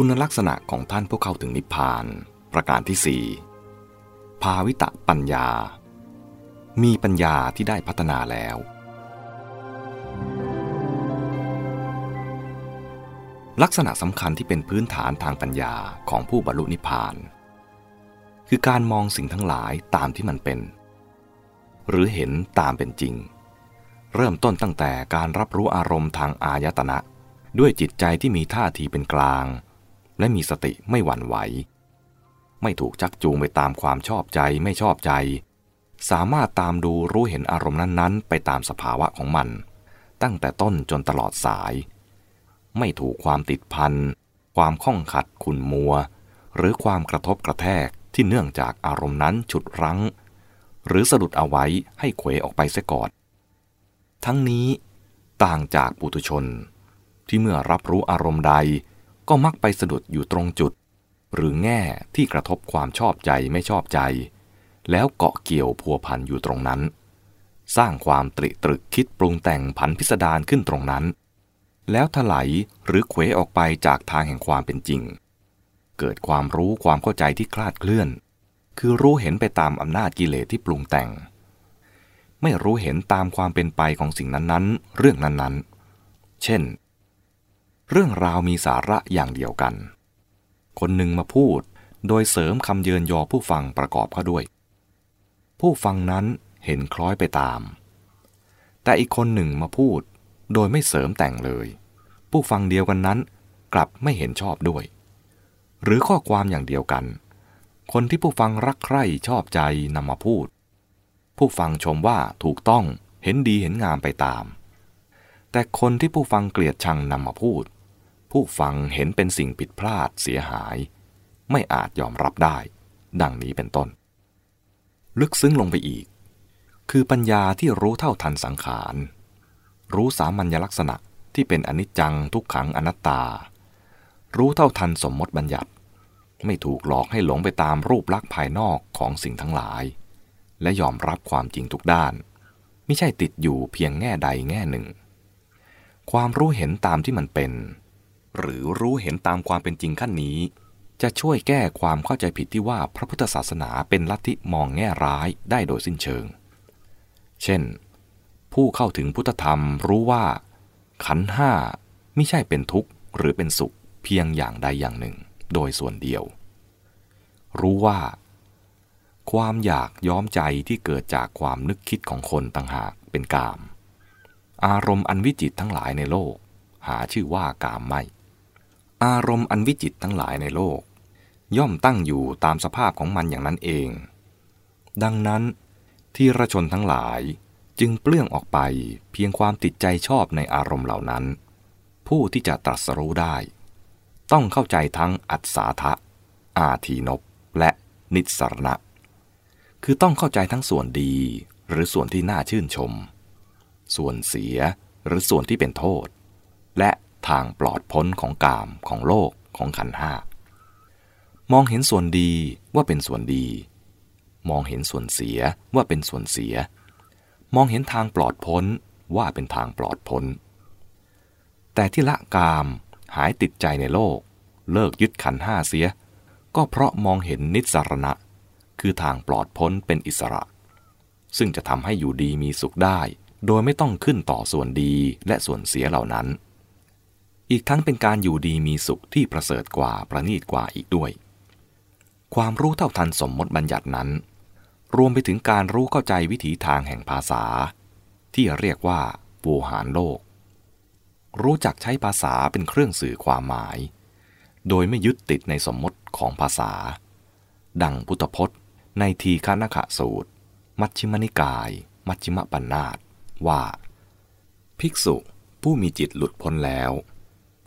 คุณลักษณะของท่านผู้เข้าถึงนิพพาน ประการที่สี่ภาวิตะปัญญา มีปัญญาที่ได้พัฒนาแล้ว ลักษณะสำคัญที่เป็นพื้นฐานทางปัญญาของผู้บรรลุนิพพาน คือการมองสิ่งทั้งหลายตามที่มันเป็น หรือเห็นตามเป็นจริง เริ่มต้นตั้งแต่การรับรู้อารมณ์ทางอายตนะด้วยจิตใจที่มีท่าทีเป็นกลาง และมีสติไม่หวั่นไหว ไม่ถูกจักจูงไปตามความชอบใจไม่ชอบใจ สามารถตามดูรู้เห็นอารมณ์นั้นๆ ไปตามสภาวะของมัน ตั้งแต่ต้นจนตลอดสาย ไม่ถูกความติดพัน ความข้องขัดขุนมัว หรือความกระทบกระแทกที่เนื่องจากอารมณ์นั้นฉุดรั้ง หรือสะดุดเอาไว้ให้เขวออกไปเสียก่อน ทั้งนี้ต่างจากปุถุชน ที่เมื่อรับรู้อารมณ์ใด ก็มักไปสะดุดอยู่ตรงจุด หรือแง่ที่กระทบความชอบใจไม่ชอบใจ แล้วเกาะเกี่ยวพัวพันอยู่ตรงนั้น สร้างความตริตรึกคิดปรุงแต่งผันพิสดารขึ้นตรงนั้น แล้วถลายหรือเขวออกไปจากทางแห่งความเป็นจริง เกิดความรู้ความเข้าใจที่คลาดเคลื่อน คือรู้เห็นไปตามอำนาจกิเลสที่ปรุงแต่ง ไม่รู้เห็นตามความเป็นไปของสิ่งนั้นๆ เรื่องนั้นๆ เช่น เรื่องราวมีสาระอย่างเดียวกัน คนหนึ่งมาพูดโดยเสริมคำเยินยอผู้ฟังประกอบเข้าด้วย ผู้ฟังนั้นเห็นคล้อยไปตาม แต่อีกคนหนึ่งมาพูดโดยไม่เสริมแต่งเลย ผู้ฟังเดียวกันนั้นกลับไม่เห็นชอบด้วย หรือข้อความอย่างเดียวกัน คนที่ผู้ฟังรักใคร่ชอบใจนำมาพูด ผู้ฟังชมว่าถูกต้องเห็นดีเห็นงามไปตาม แต่คนที่ผู้ฟังเกลียดชังนำมาพูด ผู้ฟังเห็นเป็นสิ่งผิดพลาดเสียหาย ไม่อาจยอมรับได้ ดังนี้เป็นต้น ลึกซึ้งลงไปอีก คือปัญญาที่รู้เท่าทันสังขาร รู้สามัญลักษณะที่เป็นอนิจจังทุกขังอนัตตา รู้เท่าทันสมมติบัญญัติ ไม่ถูกหลอกให้หลงไปตามรูปลักษณ์ภายนอกของสิ่งทั้งหลาย และยอมรับความจริงทุกด้าน ไม่ใช่ติดอยู่เพียงแง่ใดแง่หนึ่ง ความรู้เห็นตามที่มันเป็น หรือรู้เห็นตามความเป็นจริงขั้นนี้ จะช่วยแก้ความเข้าใจผิดที่ว่าพระพุทธศาสนาเป็นลัทธิมองแง่ร้ายได้โดยสิ้นเชิง เช่น ผู้เข้าถึงพุทธธรรมรู้ว่า ขันห้าไม่ใช่เป็นทุกข์หรือเป็นสุขเพียงอย่างใดอย่างหนึ่ง โดยส่วนเดียว รู้ว่า ความอยากย้อมใจที่เกิดจากความนึกคิดของคนต่างหากเป็นกาม อารมณ์อันวิจิตทั้งหลายในโลก หาชื่อว่ากามไม่ อารมณ์อันวิจิตทั้งหลายในโลก ย่อมตั้งอยู่ตามสภาพของมันอย่างนั้นเอง ดังนั้นที่ระชนทั้งหลายจึงเปลื้องออกไปเพียงความติดใจชอบในอารมณ์เหล่านั้น ผู้ที่จะตรัสรู้ได้ ต้องเข้าใจทั้งอัศทะ อาทีนบและนิสรณะ คือต้องเข้าใจทั้งส่วนดีหรือส่วนที่น่าชื่นชม ส่วนเสียหรือส่วนที่เป็นโทษ และ ทางปลอดพ้นของกามของโลกของขันห้ามองเห็นส่วนดีว่าเป็นส่วนดี มองเห็นส่วนเสียว่าเป็นส่วนเสีย มองเห็นทางปลอดพ้นว่าเป็นทางปลอดพ้น แต่ที่ละกามหายติดใจในโลก เลิกยึดขันห้าเสีย ก็เพราะมองเห็นนิสรณะ คือทางปลอดพ้นเป็นอิสระ ซึ่งจะทำให้อยู่ดีมีสุขได้ โดยไม่ต้องขึ้นต่อส่วนดีและส่วนเสียเหล่านั้น อีกทั้งเป็นการอยู่ดีมีสุขที่ประเสริฐกว่าประณีตกว่าอีกด้วย ความรู้เท่าทันสมมติบัญญัตินั้น รวมไปถึงการรู้เข้าใจวิถีทางแห่งภาษา ที่เรียกว่าโวหารโลก รู้จักใช้ภาษาเป็นเครื่องสื่อความหมาย โดยไม่ยึดติดในสมมติของภาษา ดังพุทธพจน์ ในทีฆนขะสูตร มัชฌิมนิกาย มัชฌิมปัญนาตว่า ภิกษุผู้มีจิตหลุดพ้นแล้ว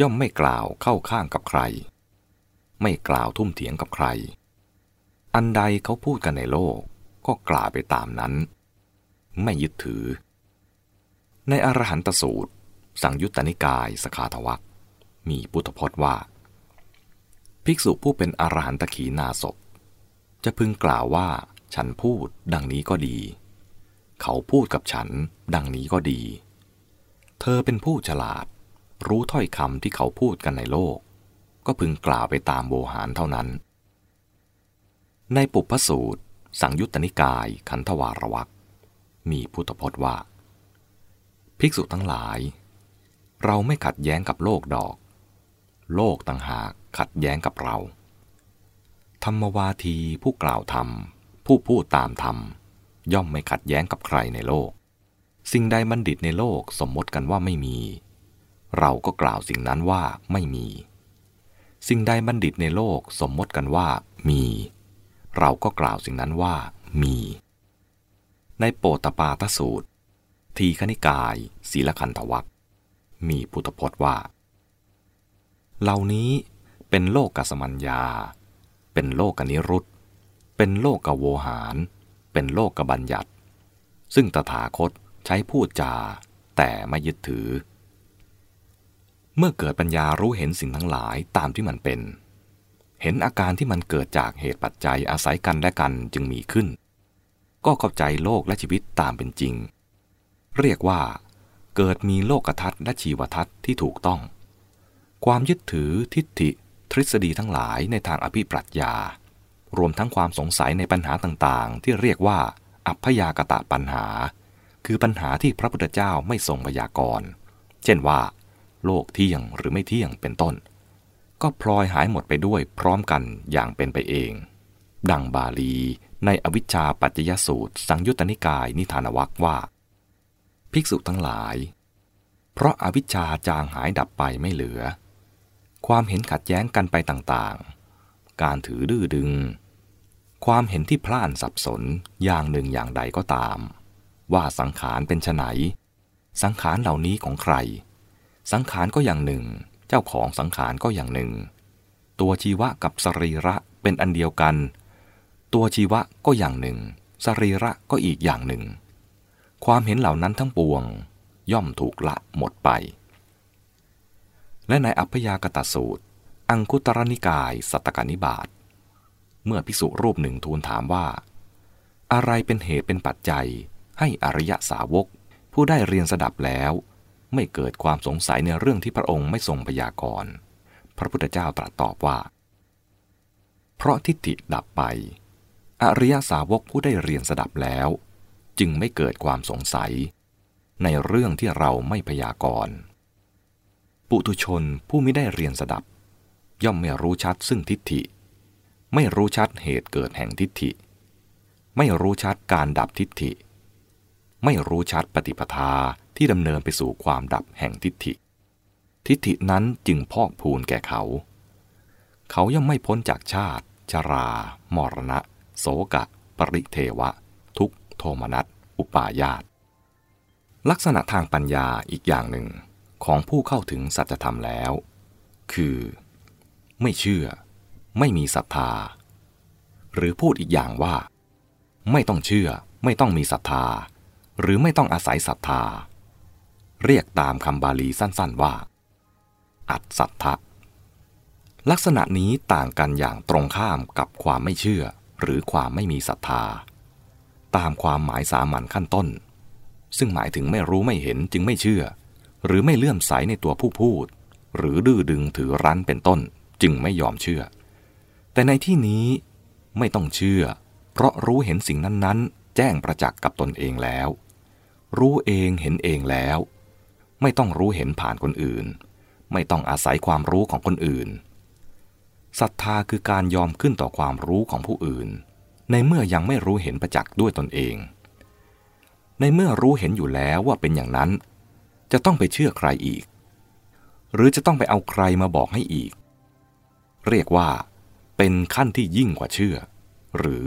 ย่อมไม่กล่าวเข้าข้างกับใคร ไม่กล่าวทุ่มเถียงกับใคร อันใดเขาพูดกันในโลกก็กล่าวไปตามนั้น ไม่ยึดถือ ในอรหันตสูตร สังยุตตนิกายสขาทวักมีพุทธพจน์ว่า ภิกษุผู้เป็นอรหันตขีนาศพจะพึงกล่าวว่าฉันพูดดังนี้ก็ดี เขาพูดกับฉันดังนี้ก็ดี เธอเป็นผู้ฉลาด รู้ถ้อยคำที่เขาพูดกันในโลก ก็พึงกล่าวไปตามโวหารเท่านั้น ในปุพพสูตร สังยุตตนิกายขันธวารวักมีพุทธพจน์ว่า ภิกษุทั้งหลาย เราไม่ขัดแย้งกับโลกดอก โลกต่างหากขัดแย้งกับเรา ธรรมวาทีผู้กล่าวธรรม ผู้พูดตามธรรม ย่อมไม่ขัดแย้งกับใครในโลก สิ่งใดบัณฑิตในโลกสมมติกันว่าไม่มี เราก็กล่าวสิ่งนั้นว่าไม่มี สิ่งใดบัณฑิตในโลกสมมติกันว่ามี เราก็กล่าวสิ่งนั้นว่ามี ในโปตปาทสูตร ทีคณิกายศีลคันธวัคมีพุทธพจน์ว่า เหล่านี้เป็นโลกกสมัญญา เป็นโลกกนิรุตเป็นโลกกโวหาร เป็นโลกกบัญญัติ ซึ่งตถาคตใช้พูดจา แต่ไม่ยึดถือ เมื่อเกิดปัญญารู้เห็นสิ่งทั้งหลายตามที่มันเป็น เห็นอาการที่มันเกิดจากเหตุปัจจัยอาศัยกันและกันจึงมีขึ้น ก็เข้าใจโลกและชีวิตตามเป็นจริง เรียกว่า เกิดมีโลกทัศน์และชีวทัศน์ที่ถูกต้อง ความยึดถือทิฏฐิ ทฤษฎีทั้งหลายในทางอภิปรัชญา รวมทั้งความสงสัยในปัญหาต่างๆ ที่เรียกว่า อัพยากตะปัญหา คือปัญหาที่พระพุทธเจ้าไม่ทรงพยากรณ์ เช่นว่า โลกเที่ยงหรือไม่เที่ยงเป็นต้น ก็พลอยหายหมดไปด้วยพร้อมกันอย่างเป็นไปเอง ดังบาลีในอวิชชาปัจจยสูตร สังยุตตนิกายนิทานวักว่า ภิกษุทั้งหลาย เพราะอาวิชชาจางหายดับไปไม่เหลือ ความเห็นขัดแย้งกันไปต่างๆ การถือดื้อดึง ความเห็นที่พล่านสับสนอย่างหนึ่งอย่างใดก็ตาม ว่าสังขารเป็นไนสังขารเหล่านี้ของใคร สังขารก็อย่างหนึ่ง เจ้าของสังขารก็อย่างหนึ่ง ตัวชีวะกับสรีระเป็นอันเดียวกัน ตัวชีวะก็อย่างหนึ่ง สรีระก็อีกอย่างหนึ่ง ความเห็นเหล่านั้นทั้งปวง ย่อมถูกละหมดไป และในอัพยากตสูตร อังคุตรนิกายสัตตกนิบาตเมื่อภิกษุรูปหนึ่งทูลถามว่า อะไรเป็นเหตุเป็นปัจจัยให้อริยสาวกผู้ได้เรียนสดับแล้ว ไม่เกิดความสงสัยในเรื่องที่พระองค์ไม่ทรงพยากรณ์ พระพุทธเจ้าตรัสตอบว่า เพราะทิฏฐิดับไป อริยสาวกผู้ได้เรียนสดับแล้ว จึงไม่เกิดความสงสัย ในเรื่องที่เราไม่พยากรณ์ ปุถุชนผู้ไม่ได้เรียนสดับ ย่อมไม่รู้ชัดซึ่งทิฏฐิ ไม่รู้ชัดเหตุเกิดแห่งทิฏฐิ ไม่รู้ชัดการดับทิฏฐิ ไม่รู้ชัดปฏิปทา ที่ดำเนินไปสู่ความดับแห่งทิฏฐิ ทิฏฐินั้นจึงพอกพูนแก่เขา เขาย่อมไม่พ้นจากชาติ ชรา มรณะ โสกะ ปริเทวะ ทุกโทมนัส อุปาญาต ลักษณะทางปัญญาอีกอย่างหนึ่งของผู้เข้าถึงสัจธรรมแล้ว คือ ไม่เชื่อ ไม่มีศรัทธา หรือพูดอีกอย่างว่า ไม่ต้องเชื่อ ไม่ต้องมีศรัทธา หรือไม่ต้องอาศัยศรัทธา เรียกตามคำบาลีสั้นๆว่า อัตสัทธะ ลักษณะนี้ต่างกันอย่างตรงข้ามกับความไม่เชื่อหรือความไม่มีศรัทธา ตามความหมายสามัญขั้นต้น ซึ่งหมายถึงไม่รู้ไม่เห็นจึงไม่เชื่อ หรือไม่เลื่อมใสในตัวผู้พูด หรือดื้อดึงถือรั้นเป็นต้นจึงไม่ยอมเชื่อ แต่ในที่นี้ไม่ต้องเชื่อ เพราะรู้เห็นสิ่งนั้นๆ แจ้งประจักษ์กับตนเองแล้ว รู้เองเห็นเองแล้ว ไม่ต้องรู้เห็นผ่านคนอื่น ไม่ต้องอาศัยความรู้ของคนอื่นศรัทธาคือการยอมขึ้นต่อความรู้ของผู้อื่น ในเมื่อยังไม่รู้เห็นประจักษ์ด้วยตนเอง ในเมื่อรู้เห็นอยู่แล้วว่าเป็นอย่างนั้น จะต้องไปเชื่อใครอีก หรือจะต้องไปเอาใครมาบอกให้อีก เรียกว่า เป็นขั้นที่ยิ่งกว่าเชื่อ หรือ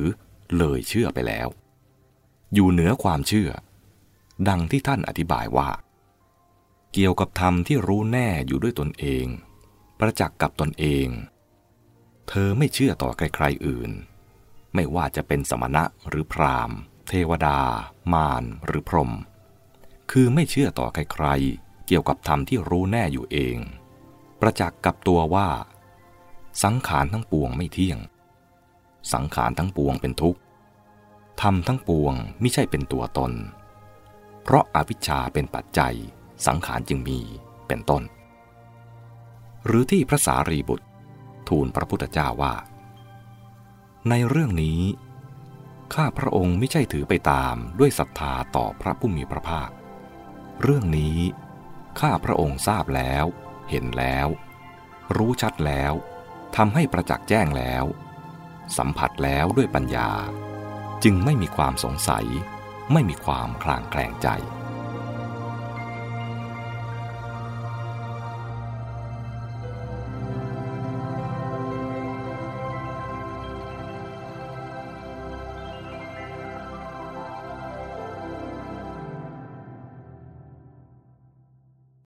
เลยเชื่อไปแล้ว อยู่เหนือความเชื่อ ดังที่ท่านอธิบายว่า เกี่ยวกับธรรมที่รู้แน่อยู่ด้วยตนเอง ประจักษ์กับตนเอง เธอไม่เชื่อต่อใครๆอื่น ไม่ว่าจะเป็นสมณะหรือพราหมณ์ เทวดา มารหรือพรหมคือไม่เชื่อต่อใครๆเกี่ยวกับธรรมที่รู้แน่อยู่เอง ประจักษ์กับตัวว่า สังขารทั้งปวงไม่เที่ยง สังขารทั้งปวงเป็นทุกข์ธรรมทั้งปวงไม่ใช่เป็นตัวตน เพราะอาวิชชาเป็นปัจจัย สังขารจึงมีเป็นต้น หรือที่พระสารีบุตร ทูลพระพุทธเจ้าว่า ในเรื่องนี้ ข้าพระองค์ไม่ใช่ถือไปตามด้วยศรัทธาต่อพระผู้มีพระภาค เรื่องนี้ ข้าพระองค์ทราบแล้ว เห็นแล้ว รู้ชัดแล้วทำให้ประจักษ์แจ้งแล้ว สัมผัสแล้วด้วยปัญญา จึงไม่มีความสงสัย ไม่มีความคลางแคลงใจ